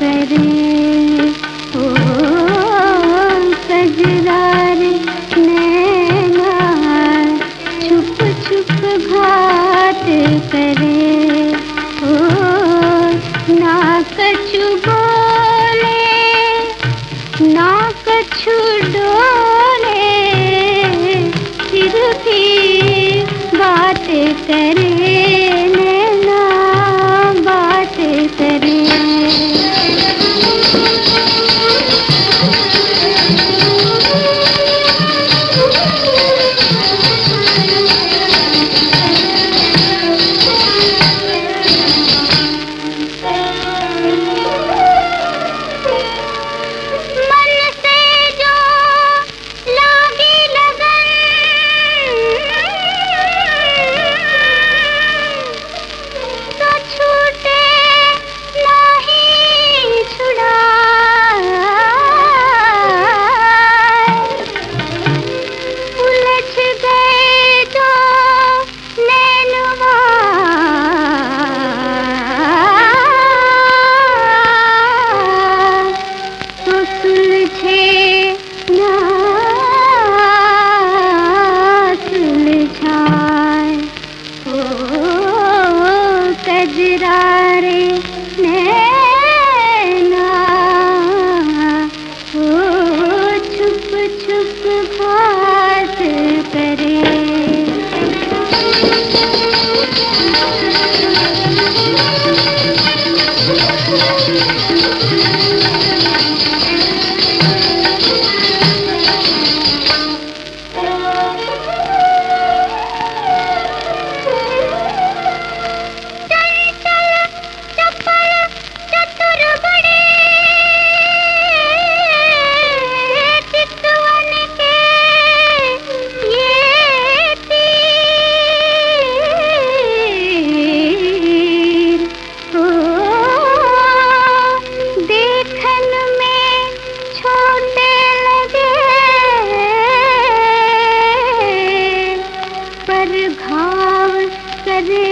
करे सजदारे नैना छुप छुप करे ओ ना कछु बोले ना कछु गुजरारे नैना ओ छुप छुप बात करे पर घाव करे।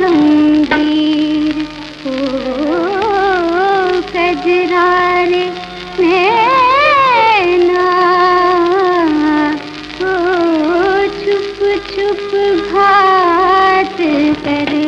गंभीर ओ कजरारे नैना ओ छुप छुप घात करे।